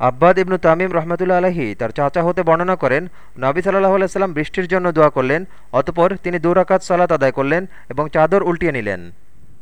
আব্বাদ ইবনু তামিম রহমতুল্লা আলহি তার চাচা হতে বর্ণনা করেন, নবী সাল্লাহ আলাইসাল্লাম বৃষ্টির জন্য দোয়া করলেন, অতপর তিনি দুরাকাত সালাত আদায় করলেন এবং চাদর উল্টিয়ে নিলেন।